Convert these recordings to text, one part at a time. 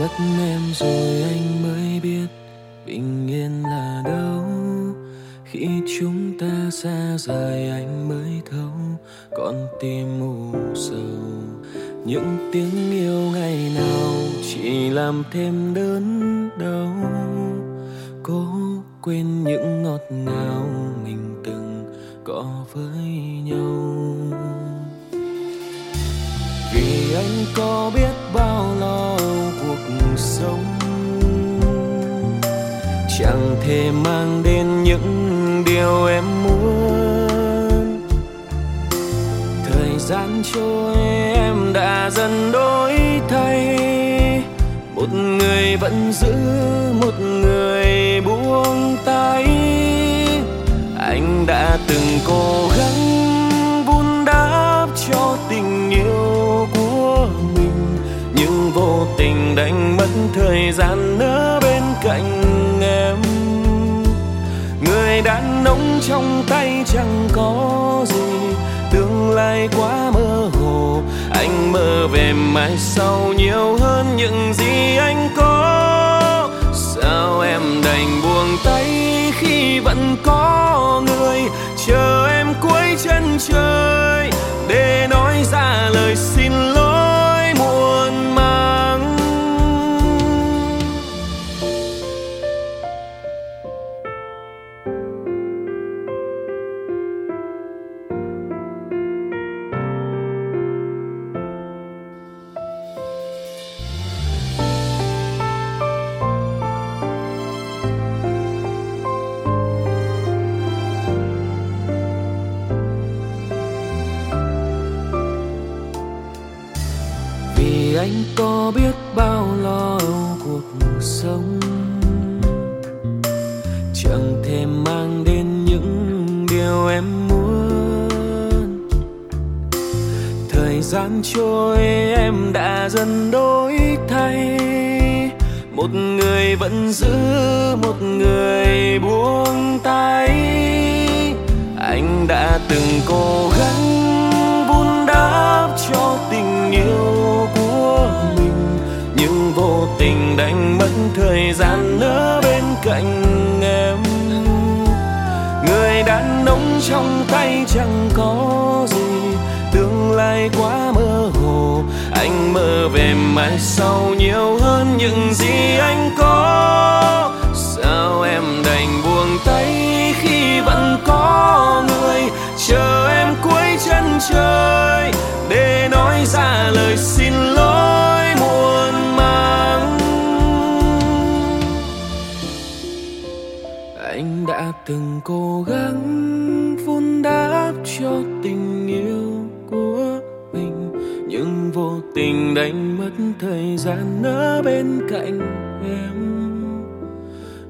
mất em rồi anh mới biết bình yên là đâu. Khi chúng ta xa rời anh mới thấu, con tim mù sầu. Những tiếng yêu ngày nào chỉ làm thêm đớn đau. Cố quên những ngọt ngào mình từng có với nhau. Vì anh có biết chẳng thể mang đến những điều em muốn. Thời gian trôi, em đã dần đổi thay. Một người vẫn giữ, một người buông tay. Anh đã từng cố gắng vun đắp cho tình yêu của mình. Nhưng vô tình đánh mất thời gian nữa cạnh em. Người đàn ông trong tay chẳng có gì. Tương lai quá mơ hồ, anh mơ về mai sau nhiều hơn những gì anh có. Sao em đành buông tay khi vẫn có người chờ em cuối chân trời để nói anh có biết bao lo âu cuộc sống? Chẳng thể mang đến những điều em muốn. Thời gian trôi, em đã dần đổi thay. Một người vẫn giữ, một người buông tay. Anh đã từng cố gắng tình đánh mất thời gian nữa bên cạnh em. Người đàn ông trong tay chẳng có gì, tương lai quá mơ hồ. Anh mơ về mai sau nhiều hơn những gì anh có. Anh đã từng cố gắng vun đắp cho tình yêu của mình, nhưng vô tình đánh mất thời gian ở bên cạnh em.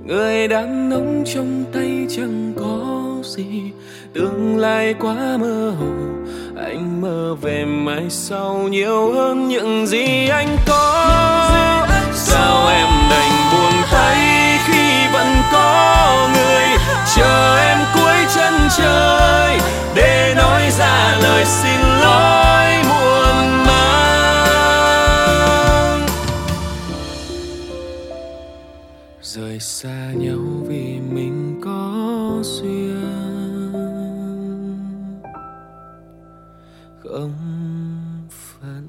Người đàn ông trong tay chẳng có gì, tương lai quá mơ hồ. Anh mơ về mai sau nhiều hơn những gì anh có. rời xa nhau vì mình có duyên. Không phận